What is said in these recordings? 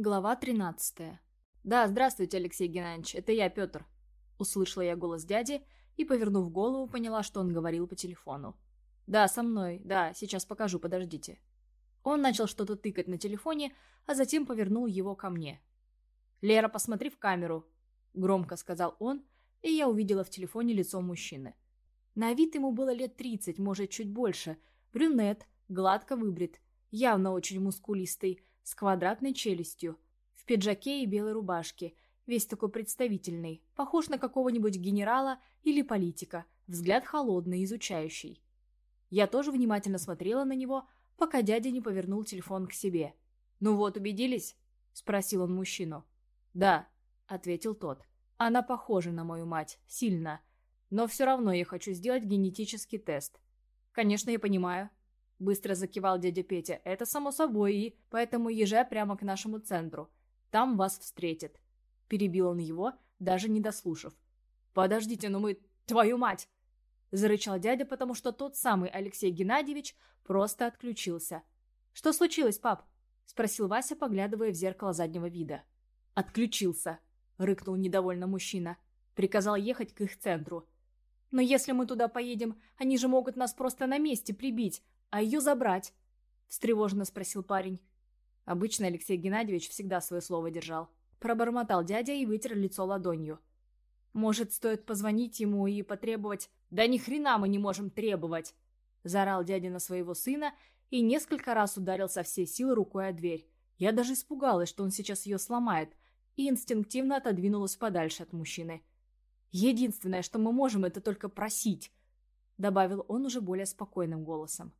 Глава 13. «Да, здравствуйте, Алексей Геннадьевич, это я, Петр». Услышала я голос дяди и, повернув голову, поняла, что он говорил по телефону. «Да, со мной, да, сейчас покажу, подождите». Он начал что-то тыкать на телефоне, а затем повернул его ко мне. «Лера, посмотри в камеру», — громко сказал он, и я увидела в телефоне лицо мужчины. На вид ему было лет 30, может, чуть больше. Брюнет, гладко выбрит, явно очень мускулистый, с квадратной челюстью, в пиджаке и белой рубашке, весь такой представительный, похож на какого-нибудь генерала или политика, взгляд холодный, изучающий. Я тоже внимательно смотрела на него, пока дядя не повернул телефон к себе. «Ну вот, убедились?» – спросил он мужчину. «Да», – ответил тот. «Она похожа на мою мать, сильно. Но все равно я хочу сделать генетический тест». «Конечно, я понимаю», Быстро закивал дядя Петя. «Это само собой, и поэтому езжай прямо к нашему центру. Там вас встретят». Перебил он его, даже не дослушав. «Подождите, ну мы... Твою мать!» Зарычал дядя, потому что тот самый Алексей Геннадьевич просто отключился. «Что случилось, пап?» Спросил Вася, поглядывая в зеркало заднего вида. «Отключился», — рыкнул недовольно мужчина. Приказал ехать к их центру. «Но если мы туда поедем, они же могут нас просто на месте прибить, а ее забрать?» – встревоженно спросил парень. Обычно Алексей Геннадьевич всегда свое слово держал. Пробормотал дядя и вытер лицо ладонью. «Может, стоит позвонить ему и потребовать...» «Да ни хрена мы не можем требовать!» Заорал дядя на своего сына и несколько раз ударил со всей силы рукой о дверь. Я даже испугалась, что он сейчас ее сломает, и инстинктивно отодвинулась подальше от мужчины. «Единственное, что мы можем, это только просить», — добавил он уже более спокойным голосом.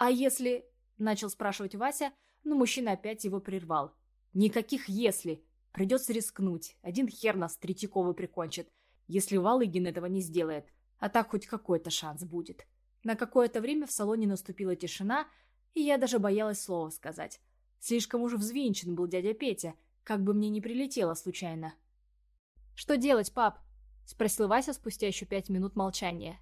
«А если...» — начал спрашивать Вася, но мужчина опять его прервал. «Никаких «если». Придется рискнуть. Один хер нас Третьякова прикончит, если Валыгин этого не сделает. А так хоть какой-то шанс будет». На какое-то время в салоне наступила тишина, и я даже боялась слова сказать. Слишком уж взвинчен был дядя Петя, как бы мне не прилетело случайно. «Что делать, пап?» — спросил Вася спустя еще пять минут молчания.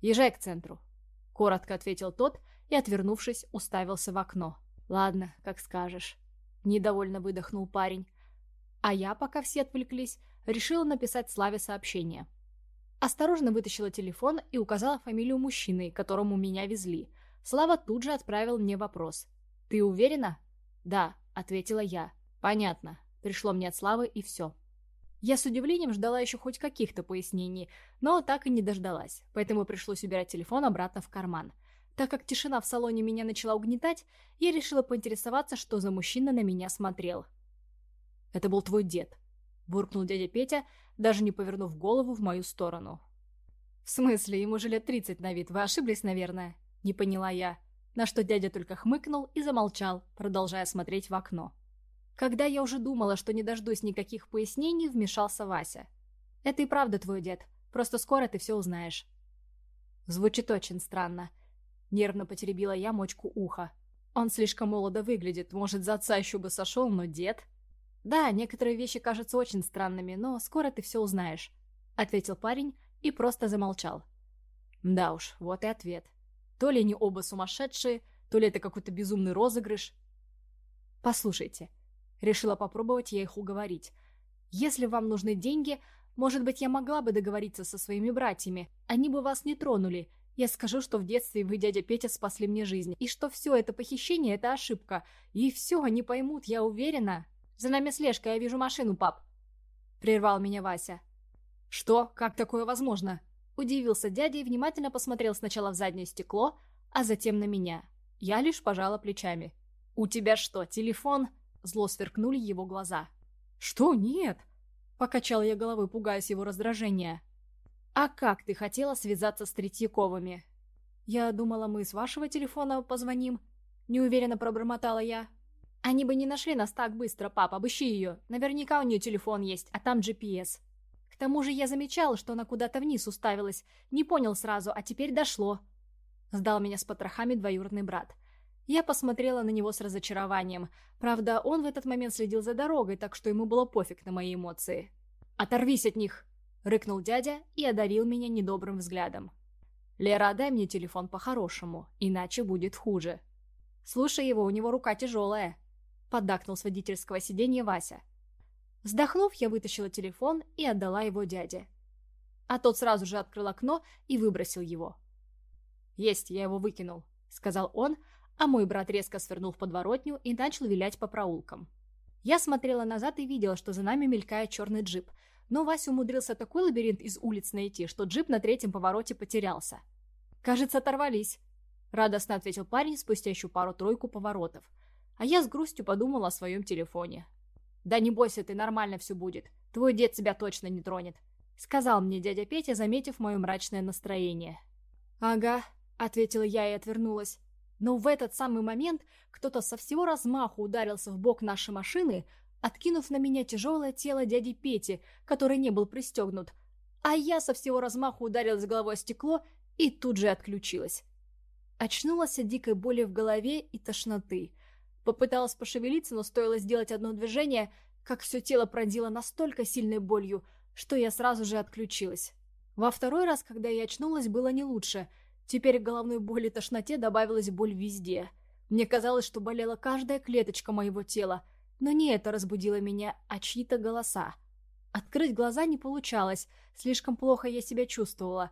«Езжай к центру», — коротко ответил тот, — и, отвернувшись, уставился в окно. «Ладно, как скажешь», — недовольно выдохнул парень. А я, пока все отвлеклись, решила написать Славе сообщение. Осторожно вытащила телефон и указала фамилию мужчины, которому меня везли. Слава тут же отправил мне вопрос. «Ты уверена?» «Да», — ответила я. «Понятно». Пришло мне от Славы и все. Я с удивлением ждала еще хоть каких-то пояснений, но так и не дождалась, поэтому пришлось убирать телефон обратно в карман. Так как тишина в салоне меня начала угнетать, я решила поинтересоваться, что за мужчина на меня смотрел. «Это был твой дед», — буркнул дядя Петя, даже не повернув голову в мою сторону. «В смысле, ему же лет тридцать на вид, вы ошиблись, наверное?» — не поняла я, на что дядя только хмыкнул и замолчал, продолжая смотреть в окно. Когда я уже думала, что не дождусь никаких пояснений, вмешался Вася. «Это и правда твой дед, просто скоро ты все узнаешь». Звучит очень странно — Нервно потеребила я мочку уха. Он слишком молодо выглядит, может, за отца еще бы сошел, но дед... Да, некоторые вещи кажутся очень странными, но скоро ты все узнаешь, ответил парень и просто замолчал. Да уж, вот и ответ. То ли они оба сумасшедшие, то ли это какой-то безумный розыгрыш. Послушайте, решила попробовать я их уговорить. Если вам нужны деньги, может быть, я могла бы договориться со своими братьями. Они бы вас не тронули, я скажу, что в детстве вы, дядя Петя, спасли мне жизнь, и что все это похищение — это ошибка. И все, они поймут, я уверена. За нами слежка, я вижу машину, пап. Прервал меня Вася. Что? Как такое возможно? Удивился дядя и внимательно посмотрел сначала в заднее стекло, а затем на меня. Я лишь пожала плечами. «У тебя что, телефон?» Зло сверкнули его глаза. «Что? Нет!» Покачала я головой, пугаясь его раздражения. «А как ты хотела связаться с Третьяковыми?» «Я думала, мы с вашего телефона позвоним», — неуверенно пробормотала я. «Они бы не нашли нас так быстро, пап, обыщи ее. Наверняка у нее телефон есть, а там GPS». К тому же я замечал, что она куда-то вниз уставилась. Не понял сразу, а теперь дошло. Сдал меня с потрохами двоюродный брат. Я посмотрела на него с разочарованием. Правда, он в этот момент следил за дорогой, так что ему было пофиг на мои эмоции. «Оторвись от них!» — рыкнул дядя и одарил меня недобрым взглядом. «Лера, дай мне телефон по-хорошему, иначе будет хуже». «Слушай его, у него рука тяжелая». поддакнул с водительского сиденья Вася. Вздохнув, я вытащила телефон и отдала его дяде. А тот сразу же открыл окно и выбросил его. «Есть, я его выкинул», — сказал он, а мой брат резко свернул в подворотню и начал вилять по проулкам. Я смотрела назад и видела, что за нами мелькает черный джип, но Вася умудрился такой лабиринт из улиц найти, что джип на третьем повороте потерялся. «Кажется, оторвались», — радостно ответил парень спустя еще пару-тройку поворотов. А я с грустью подумала о своем телефоне. «Да не бойся ты, нормально все будет. Твой дед тебя точно не тронет», — сказал мне дядя Петя, заметив мое мрачное настроение. «Ага», — ответила я и отвернулась. Но в этот самый момент кто-то со всего размаху ударился в бок нашей машины, откинув на меня тяжелое тело дяди Пети, который не был пристегнут. А я со всего размаху ударилась головой о стекло и тут же отключилась. Очнулась от дикой боли в голове и тошноты. Попыталась пошевелиться, но стоило сделать одно движение, как все тело пронзило настолько сильной болью, что я сразу же отключилась. Во второй раз, когда я очнулась, было не лучше – Теперь к головной боли и тошноте добавилась боль везде. Мне казалось, что болела каждая клеточка моего тела, но не это разбудило меня, а чьи-то голоса. Открыть глаза не получалось, слишком плохо я себя чувствовала.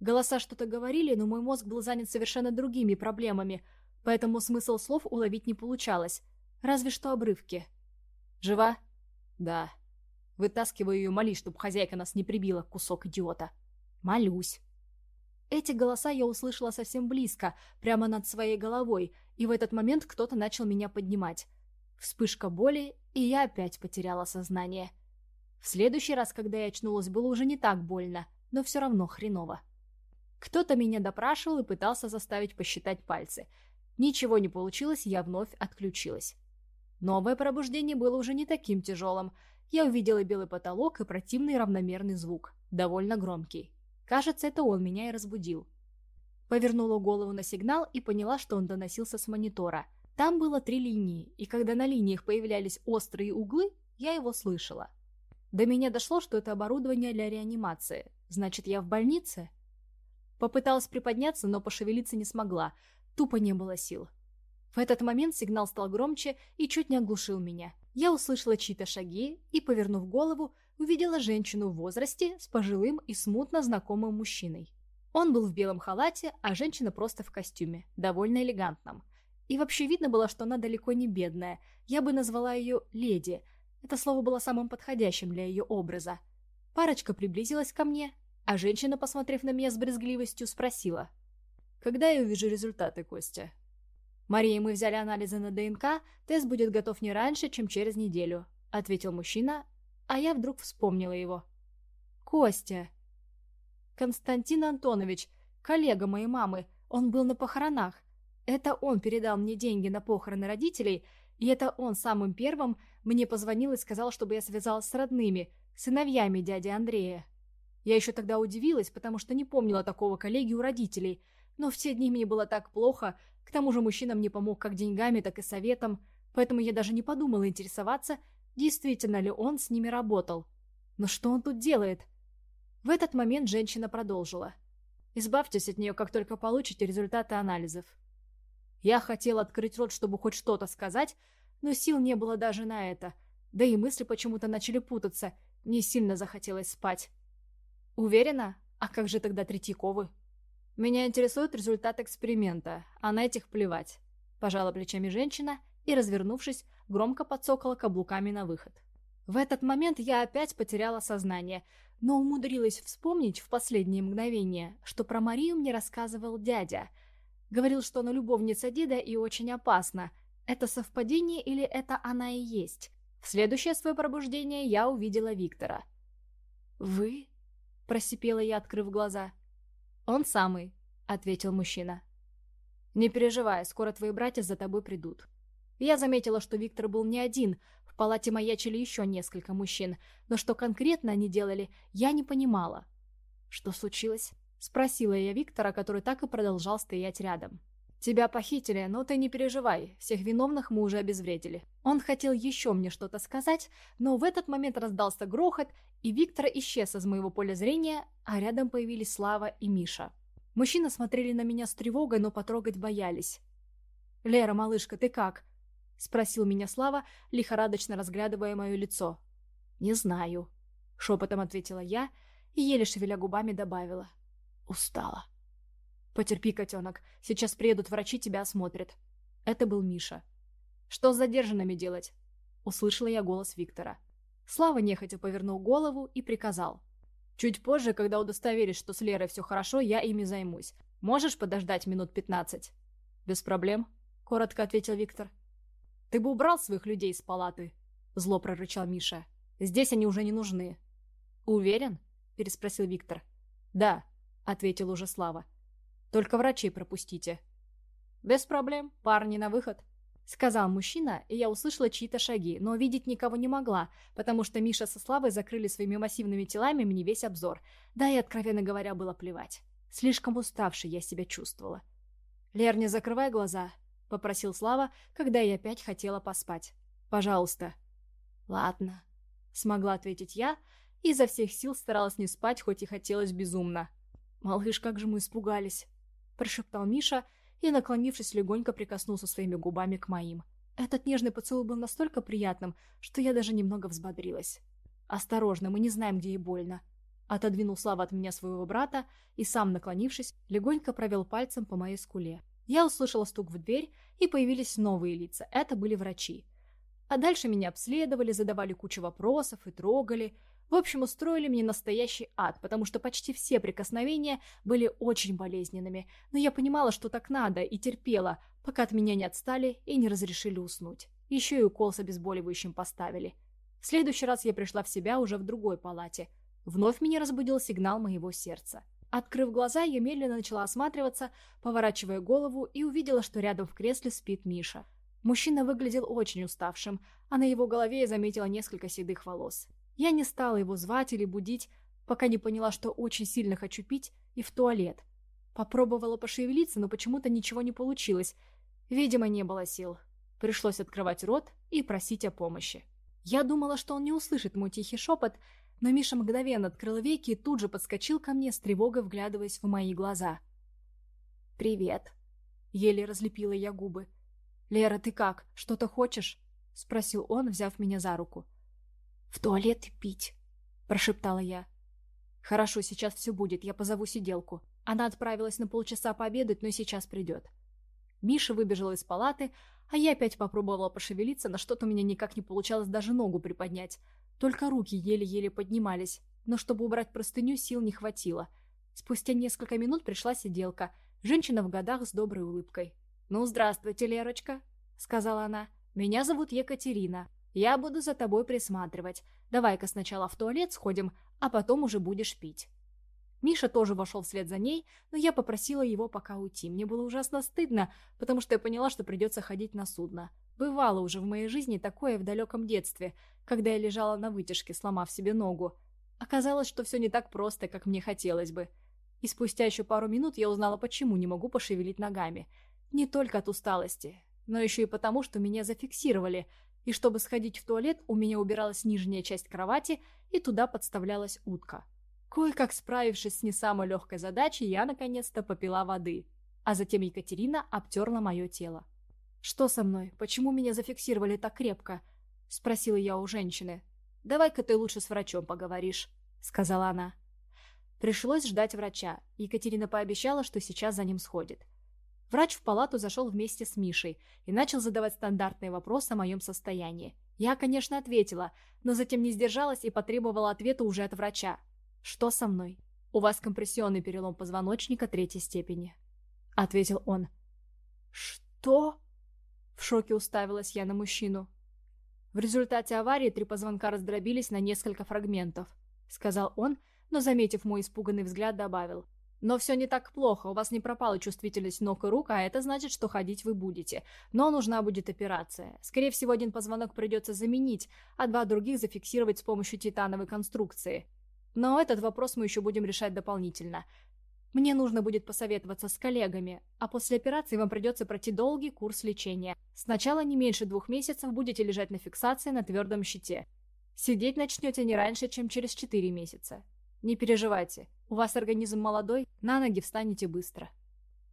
Голоса что-то говорили, но мой мозг был занят совершенно другими проблемами, поэтому смысл слов уловить не получалось, разве что обрывки. «Жива?» «Да». Вытаскиваю ее, моли, чтобы хозяйка нас не прибила, кусок идиота. «Молюсь». Эти голоса я услышала совсем близко, прямо над своей головой, и в этот момент кто-то начал меня поднимать. Вспышка боли, и я опять потеряла сознание. В следующий раз, когда я очнулась, было уже не так больно, но все равно хреново. Кто-то меня допрашивал и пытался заставить посчитать пальцы. Ничего не получилось, я вновь отключилась. Новое пробуждение было уже не таким тяжелым. Я увидела белый потолок и противный равномерный звук, довольно громкий. Кажется, это он меня и разбудил. Повернула голову на сигнал и поняла, что он доносился с монитора. Там было три линии, и когда на линиях появлялись острые углы, я его слышала. До меня дошло, что это оборудование для реанимации. Значит, я в больнице? Попыталась приподняться, но пошевелиться не смогла. Тупо не было сил. В этот момент сигнал стал громче и чуть не оглушил меня. Я услышала чьи-то шаги и, повернув голову, увидела женщину в возрасте с пожилым и смутно знакомым мужчиной. Он был в белом халате, а женщина просто в костюме, довольно элегантном. И вообще видно было, что она далеко не бедная. Я бы назвала ее «леди». Это слово было самым подходящим для ее образа. Парочка приблизилась ко мне, а женщина, посмотрев на меня с брезгливостью, спросила. «Когда я увижу результаты, Костя?» «Мария, мы взяли анализы на ДНК, тест будет готов не раньше, чем через неделю», — ответил мужчина, а я вдруг вспомнила его. «Костя!» «Константин Антонович, коллега моей мамы, он был на похоронах. Это он передал мне деньги на похороны родителей, и это он самым первым мне позвонил и сказал, чтобы я связалась с родными, сыновьями дяди Андрея. Я еще тогда удивилась, потому что не помнила такого коллеги у родителей, но в те дни мне было так плохо, к тому же мужчина мне помог как деньгами, так и советом, поэтому я даже не подумала интересоваться, действительно ли он с ними работал. Но что он тут делает? В этот момент женщина продолжила. «Избавьтесь от нее, как только получите результаты анализов». Я хотел открыть рот, чтобы хоть что-то сказать, но сил не было даже на это. Да и мысли почему-то начали путаться, не сильно захотелось спать. «Уверена? А как же тогда Третьяковы?» «Меня интересует результат эксперимента, а на этих плевать», – пожала плечами женщина и, развернувшись, громко подсокала каблуками на выход. В этот момент я опять потеряла сознание, но умудрилась вспомнить в последнее мгновение, что про Марию мне рассказывал дядя. Говорил, что она любовница деда и очень опасна. Это совпадение или это она и есть? В следующее свое пробуждение я увидела Виктора. «Вы?» – просипела я, открыв глаза. «Он самый», – ответил мужчина. «Не переживай, скоро твои братья за тобой придут». Я заметила, что Виктор был не один, в палате маячили еще несколько мужчин, но что конкретно они делали, я не понимала. «Что случилось?» – спросила я Виктора, который так и продолжал стоять рядом. «Тебя похитили, но ты не переживай, всех виновных мы уже обезвредили». Он хотел еще мне что-то сказать, но в этот момент раздался грохот, и Виктор исчез из моего поля зрения, а рядом появились Слава и Миша. Мужчины смотрели на меня с тревогой, но потрогать боялись. «Лера, малышка, ты как?» спросил меня Слава, лихорадочно разглядывая мое лицо. «Не знаю», — шепотом ответила я и, еле шевеля губами, добавила. «Устала». «Потерпи, котенок, сейчас приедут врачи, тебя осмотрят». Это был Миша. «Что с задержанными делать?» Услышала я голос Виктора. Слава нехотя повернул голову и приказал. «Чуть позже, когда удостоверишь, что с Лерой все хорошо, я ими займусь. Можешь подождать минут пятнадцать?» «Без проблем», — коротко ответил Виктор. «Ты бы убрал своих людей из палаты», — зло прорычал Миша. «Здесь они уже не нужны». «Уверен?» — переспросил Виктор. «Да», — ответил уже Слава. «Только врачей пропустите». «Без проблем. Парни на выход», — сказал мужчина, и я услышала чьи-то шаги, но видеть никого не могла, потому что Миша со Славой закрыли своими массивными телами мне весь обзор. Да и, откровенно говоря, было плевать. Слишком уставшей я себя чувствовала. «Лер, не закрывай глаза», — попросил Слава, когда я опять хотела поспать. «Пожалуйста». «Ладно», — смогла ответить я, и изо всех сил старалась не спать, хоть и хотелось безумно. «Малыш, как же мы испугались», — прошептал Миша и, наклонившись, легонько прикоснулся своими губами к моим. Этот нежный поцелуй был настолько приятным, что я даже немного взбодрилась. «Осторожно, мы не знаем, где ей больно», Отодвинул Слава от меня своего брата и сам, наклонившись, легонько провел пальцем по моей скуле. Я услышала стук в дверь, и появились новые лица. Это были врачи. А дальше меня обследовали, задавали кучу вопросов и трогали. В общем, устроили мне настоящий ад, потому что почти все прикосновения были очень болезненными. Но я понимала, что так надо, и терпела, пока от меня не отстали и не разрешили уснуть. Еще и укол с обезболивающим поставили. В следующий раз я пришла в себя уже в другой палате. Вновь меня разбудил сигнал моего сердца. Открыв глаза, я медленно начала осматриваться, поворачивая голову и увидела, что рядом в кресле спит Миша. Мужчина выглядел очень уставшим, а на его голове я заметила несколько седых волос. Я не стала его звать или будить, пока не поняла, что очень сильно хочу пить и в туалет. Попробовала пошевелиться, но почему-то ничего не получилось. Видимо, не было сил. Пришлось открывать рот и просить о помощи. Я думала, что он не услышит мой тихий шепот, но Миша мгновенно открыл веки и тут же подскочил ко мне с тревогой, вглядываясь в мои глаза. «Привет», — еле разлепила я губы. «Лера, ты как? Что-то хочешь?» — спросил он, взяв меня за руку. «В туалет и пить», — прошептала я. «Хорошо, сейчас все будет, я позову сиделку. Она отправилась на полчаса пообедать, но сейчас придет». Миша выбежала из палаты, а я опять попробовала пошевелиться, на что-то у меня никак не получалось даже ногу приподнять. Только руки еле-еле поднимались, но чтобы убрать простыню, сил не хватило. Спустя несколько минут пришла сиделка, женщина в годах с доброй улыбкой. «Ну, здравствуйте, Лерочка», — сказала она. «Меня зовут Екатерина. Я буду за тобой присматривать. Давай-ка сначала в туалет сходим, а потом уже будешь пить». Миша тоже вошел вслед за ней, но я попросила его пока уйти. Мне было ужасно стыдно, потому что я поняла, что придется ходить на судно. Бывало уже в моей жизни такое в далеком детстве, когда я лежала на вытяжке, сломав себе ногу. Оказалось, что все не так просто, как мне хотелось бы. И спустя еще пару минут я узнала, почему не могу пошевелить ногами. Не только от усталости, но еще и потому, что меня зафиксировали, и чтобы сходить в туалет, у меня убиралась нижняя часть кровати, и туда подставлялась утка. Кое-как справившись с не самой легкой задачей, я наконец-то попила воды, а затем Екатерина обтерла мое тело. «Что со мной? Почему меня зафиксировали так крепко?» — спросила я у женщины. «Давай-ка ты лучше с врачом поговоришь», — сказала она. Пришлось ждать врача. Екатерина пообещала, что сейчас за ним сходит. Врач в палату зашел вместе с Мишей и начал задавать стандартные вопросы о моем состоянии. Я, конечно, ответила, но затем не сдержалась и потребовала ответа уже от врача. «Что со мной?» «У вас компрессионный перелом позвоночника третьей степени», — ответил он. «Что?» В шоке уставилась я на мужчину. В результате аварии три позвонка раздробились на несколько фрагментов, сказал он, но, заметив мой испуганный взгляд, добавил. Но все не так плохо, у вас не пропала чувствительность ног и рук, а это значит, что ходить вы будете. Но нужна будет операция. Скорее всего, один позвонок придется заменить, а два других зафиксировать с помощью титановой конструкции. Но этот вопрос мы еще будем решать дополнительно. Мне нужно будет посоветоваться с коллегами, а после операции вам придется пройти долгий курс лечения. Сначала не меньше двух месяцев будете лежать на фиксации на твердом щите. Сидеть начнете не раньше, чем через 4 месяца. Не переживайте, у вас организм молодой, на ноги встанете быстро.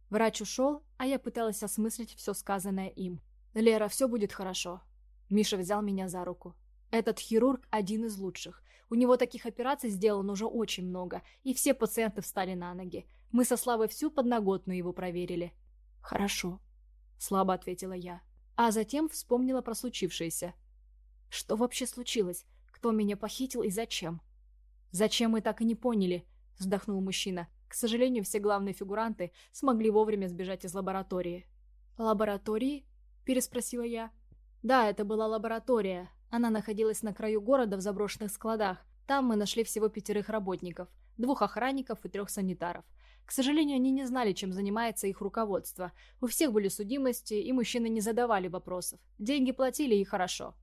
Врач ушел, а я пыталась осмыслить все сказанное им. «Лера, все будет хорошо». Миша взял меня за руку. «Этот хирург один из лучших. У него таких операций сделано уже очень много, и все пациенты встали на ноги. Мы со Славой всю подноготную его проверили». «Хорошо», — слабо ответила я. А затем вспомнила про случившееся. «Что вообще случилось? Кто меня похитил и зачем?» «Зачем мы так и не поняли?» — вздохнул мужчина. К сожалению, все главные фигуранты смогли вовремя сбежать из лаборатории. «Лаборатории?» – переспросила я. «Да, это была лаборатория. Она находилась на краю города в заброшенных складах. Там мы нашли всего пятерых работников, двух охранников и трех санитаров. К сожалению, они не знали, чем занимается их руководство. У всех были судимости, и мужчины не задавали вопросов. Деньги платили и хорошо.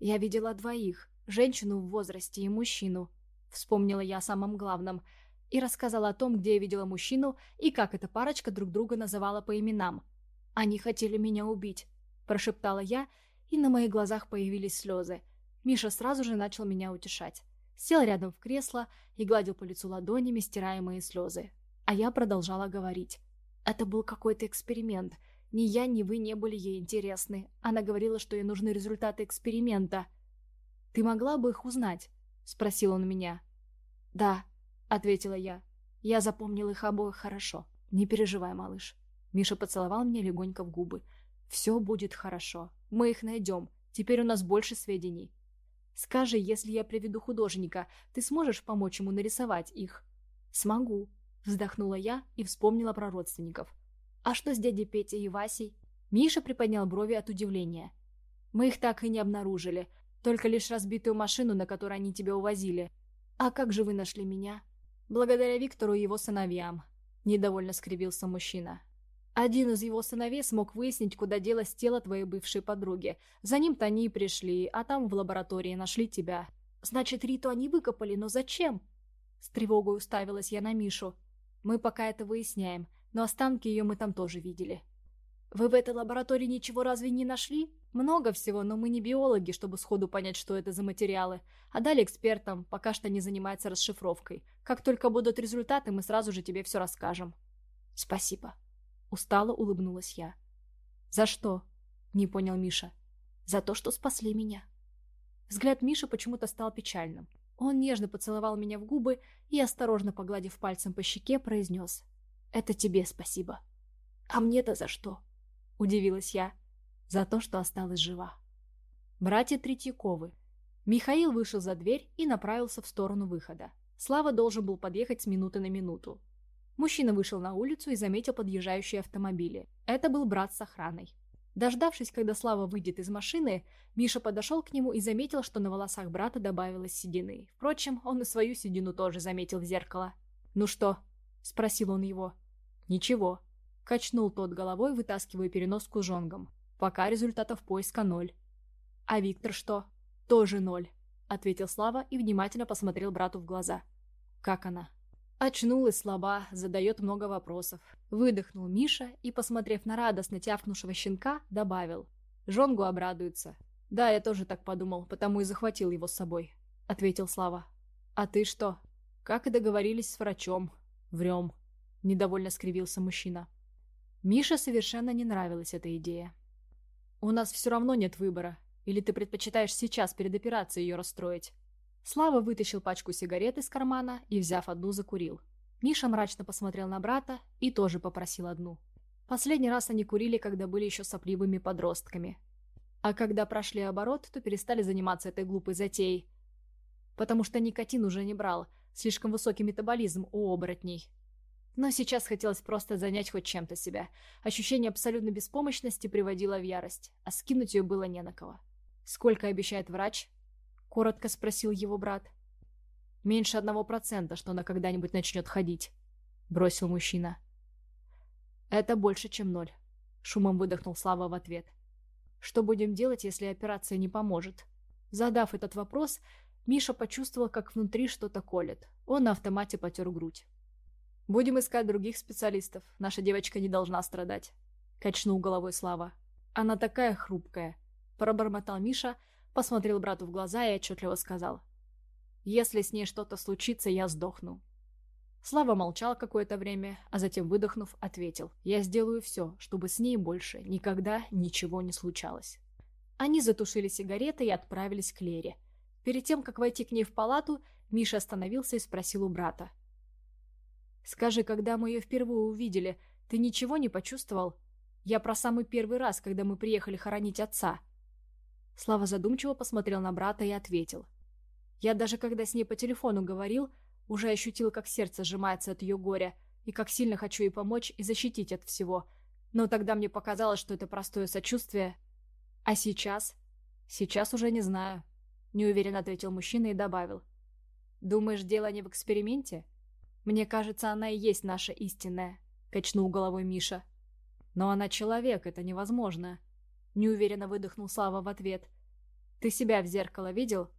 Я видела двоих. Женщину в возрасте и мужчину. Вспомнила я о самом главном – и рассказала о том, где я видела мужчину и как эта парочка друг друга называла по именам. «Они хотели меня убить», – прошептала я, и на моих глазах появились слезы. Миша сразу же начал меня утешать. Сел рядом в кресло и гладил по лицу ладонями, стирая мои слезы. А я продолжала говорить. Это был какой-то эксперимент. Ни я, ни вы не были ей интересны. Она говорила, что ей нужны результаты эксперимента. «Ты могла бы их узнать?» – спросил он меня. «Да», — ответила я. Я запомнил их обоих хорошо. Не переживай, малыш. Миша поцеловал меня легонько в губы. Все будет хорошо. Мы их найдем. Теперь у нас больше сведений. Скажи, если я приведу художника, ты сможешь помочь ему нарисовать их? Смогу. Вздохнула я и вспомнила про родственников. А что с дядей Петей и Васей? Миша приподнял брови от удивления. Мы их так и не обнаружили. Только лишь разбитую машину, на которой они тебя увозили. А как же вы нашли меня? Благодаря Виктору и его сыновьям. Недовольно скривился мужчина. Один из его сыновей смог выяснить, куда делось тело твоей бывшей подруги. За ним-то они и пришли, а там в лаборатории нашли тебя. Значит, Риту они выкопали, но зачем? С тревогой уставилась я на Мишу. Мы пока это выясняем, но останки ее мы там тоже видели. Вы в этой лаборатории ничего разве не нашли? Много всего, но мы не биологи, чтобы сходу понять, что это за материалы. А дали экспертам, пока что не занимается расшифровкой. Как только будут результаты, мы сразу же тебе все расскажем. Спасибо. Устало улыбнулась я. За что? Не понял Миша. За то, что спасли меня. Взгляд Миши почему-то стал печальным. Он нежно поцеловал меня в губы и, осторожно погладив пальцем по щеке, произнес. «Это тебе спасибо». «А мне-то за что?» – удивилась я за то, что осталась жива. Братья Третьяковы. Михаил вышел за дверь и направился в сторону выхода. Слава должен был подъехать с минуты на минуту. Мужчина вышел на улицу и заметил подъезжающие автомобили. Это был брат с охраной. Дождавшись, когда Слава выйдет из машины, Миша подошел к нему и заметил, что на волосах брата добавилось седины. Впрочем, он и свою седину тоже заметил в зеркало. «Ну что?» – спросил он его. «Ничего», – качнул тот головой, вытаскивая переноску жонгом. Пока результатов поиска ноль. А Виктор что? Тоже ноль, ответил Слава и внимательно посмотрел брату в глаза. Как она? Очнулась слаба, задает много вопросов. Выдохнул Миша и, посмотрев на радостно тявкнувшего щенка, добавил. Жонгу обрадуется. Да, я тоже так подумал, потому и захватил его с собой, ответил Слава. А ты что? Как и договорились с врачом. Врем. Недовольно скривился мужчина. Мише совершенно не нравилась эта идея. «У нас все равно нет выбора. Или ты предпочитаешь сейчас перед операцией ее расстроить?» Слава вытащил пачку сигарет из кармана и, взяв одну, закурил. Миша мрачно посмотрел на брата и тоже попросил одну. Последний раз они курили, когда были еще сопливыми подростками. А когда прошли оборот, то перестали заниматься этой глупой затеей. Потому что никотин уже не брал, слишком высокий метаболизм у оборотней. Но сейчас хотелось просто занять хоть чем-то себя. Ощущение абсолютной беспомощности приводило в ярость, а скинуть ее было не на кого. «Сколько обещает врач?» — коротко спросил его брат. «Меньше одного процента, что она когда-нибудь начнет ходить», — бросил мужчина. «Это больше, чем ноль», — шумом выдохнул Слава в ответ. «Что будем делать, если операция не поможет?» Задав этот вопрос, Миша почувствовал, как внутри что-то колет. Он на автомате потер грудь. «Будем искать других специалистов. Наша девочка не должна страдать», — качнул головой Слава. «Она такая хрупкая», — пробормотал Миша, посмотрел брату в глаза и отчетливо сказал. «Если с ней что-то случится, я сдохну». Слава молчал какое-то время, а затем, выдохнув, ответил. «Я сделаю все, чтобы с ней больше никогда ничего не случалось». Они затушили сигареты и отправились к Лере. Перед тем, как войти к ней в палату, Миша остановился и спросил у брата. «Скажи, когда мы ее впервые увидели, ты ничего не почувствовал? Я про самый первый раз, когда мы приехали хоронить отца». Слава задумчиво посмотрел на брата и ответил. «Я даже когда с ней по телефону говорил, уже ощутил, как сердце сжимается от ее горя, и как сильно хочу ей помочь и защитить от всего. Но тогда мне показалось, что это простое сочувствие. А сейчас? Сейчас уже не знаю. Неуверенно ответил мужчина и добавил. Думаешь, дело не в эксперименте? Мне кажется, она и есть наша истинная, качнул головой Миша. Но она человек, это невозможно. Неуверенно выдохнул Слава в ответ. Ты себя в зеркало видел?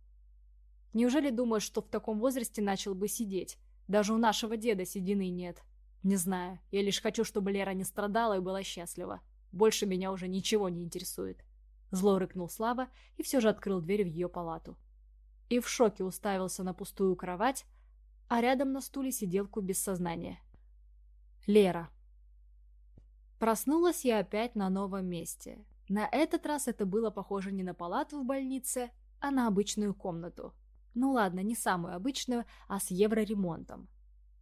Неужели думаешь, что в таком возрасте начал бы сидеть? Даже у нашего деда седины нет. Не знаю, я лишь хочу, чтобы Лера не страдала и была счастлива. Больше меня уже ничего не интересует. Зло рыкнул Слава и все же открыл дверь в ее палату. И в шоке уставился на пустую кровать, а рядом на стуле сиделку без сознания. Лера. Проснулась я опять на новом месте. На этот раз это было похоже не на палату в больнице, а на обычную комнату. Ну ладно, не самую обычную, а с евроремонтом.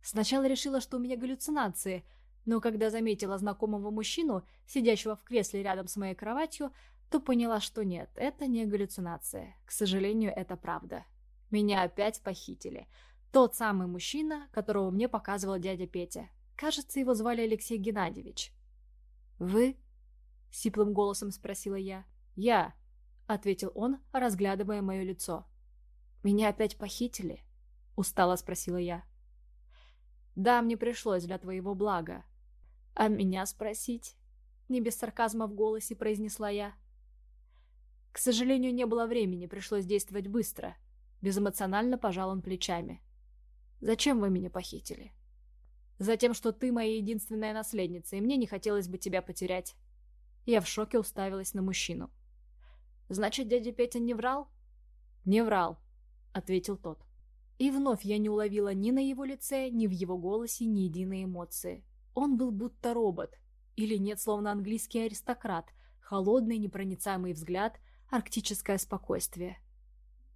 Сначала решила, что у меня галлюцинации, но когда заметила знакомого мужчину, сидящего в кресле рядом с моей кроватью, то поняла, что нет, это не галлюцинация. К сожалению, это правда. Меня опять похитили. Тот самый мужчина, которого мне показывал дядя Петя. Кажется, его звали Алексей Геннадьевич. «Вы?» — сиплым голосом спросила я. «Я», — ответил он, разглядывая мое лицо. «Меня опять похитили?» — устало спросила я. «Да, мне пришлось для твоего блага». «А меня спросить?» — не без сарказма в голосе произнесла я. «К сожалению, не было времени, пришлось действовать быстро». Безэмоционально пожал он плечами. «Зачем вы меня похитили?» «Затем, что ты моя единственная наследница, и мне не хотелось бы тебя потерять». Я в шоке уставилась на мужчину. «Значит, дядя Петя не врал?» «Не врал», — ответил тот. И вновь я не уловила ни на его лице, ни в его голосе ни единой эмоции. Он был будто робот. Или нет, словно английский аристократ. Холодный, непроницаемый взгляд, арктическое спокойствие.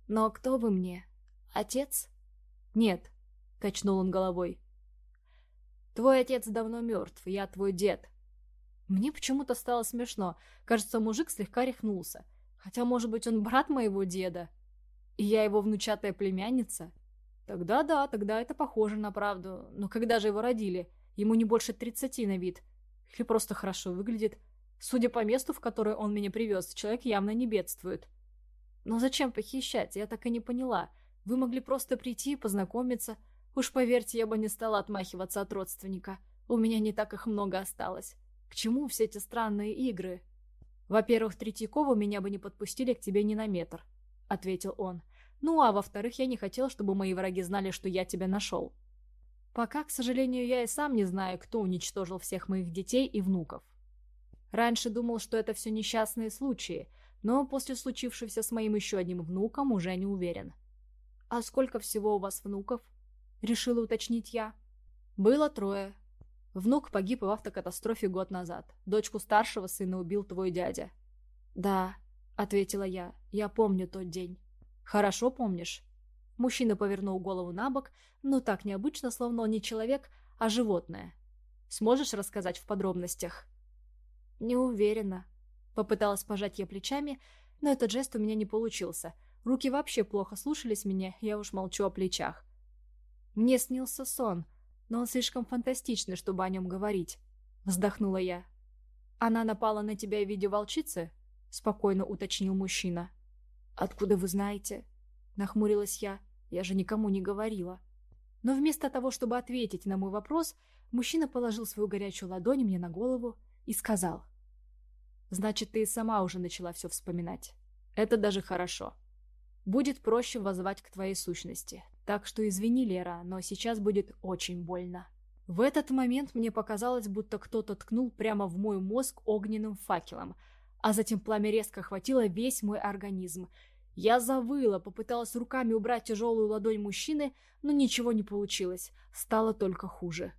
«Но кто вы мне? Отец?» «Нет», — качнул он головой. «Твой отец давно мертв, я твой дед». Мне почему-то стало смешно. Кажется, мужик слегка рехнулся. Хотя, может быть, он брат моего деда. И я его внучатая племянница? Тогда да, тогда это похоже на правду. Но когда же его родили? Ему не больше тридцати на вид. Или просто хорошо выглядит. Судя по месту, в которое он меня привез, человек явно не бедствует. Но зачем похищать, я так и не поняла. Вы могли просто прийти и познакомиться. Уж поверьте, я бы не стала отмахиваться от родственника. У меня не так их много осталось. К чему все эти странные игры? Во-первых, Третьякову меня бы не подпустили к тебе ни на метр. — ответил он. «Ну, а во-вторых, я не хотел, чтобы мои враги знали, что я тебя нашел. Пока, к сожалению, я и сам не знаю, кто уничтожил всех моих детей и внуков. Раньше думал, что это все несчастные случаи, но после случившегося с моим еще одним внуком уже не уверен. «А сколько всего у вас внуков?» — решила уточнить я. «Было трое. Внук погиб в автокатастрофе год назад. Дочку старшего сына убил твой дядя». «Да», ответила я. «Я помню тот день». «Хорошо помнишь?» Мужчина повернул голову на бок, но так необычно, словно он не человек, а животное. «Сможешь рассказать в подробностях?» «Не уверена». Попыталась пожать я плечами, но этот жест у меня не получился. Руки вообще плохо слушались меня, я уж молчу о плечах. «Мне снился сон, но он слишком фантастичный, чтобы о нем говорить», — вздохнула я. «Она напала на тебя в виде волчицы?» — спокойно уточнил мужчина. «Откуда вы знаете?» — нахмурилась я. «Я же никому не говорила». Но вместо того, чтобы ответить на мой вопрос, мужчина положил свою горячую ладонь мне на голову и сказал. «Значит, ты и сама уже начала все вспоминать. Это даже хорошо. Будет проще воззвать к твоей сущности. Так что извини, Лера, но сейчас будет очень больно». В этот момент мне показалось, будто кто-то ткнул прямо в мой мозг огненным факелом — а затем пламя резко охватило весь мой организм. Я завыла, попыталась руками убрать тяжелую ладонь мужчины, но ничего не получилось, стало только хуже.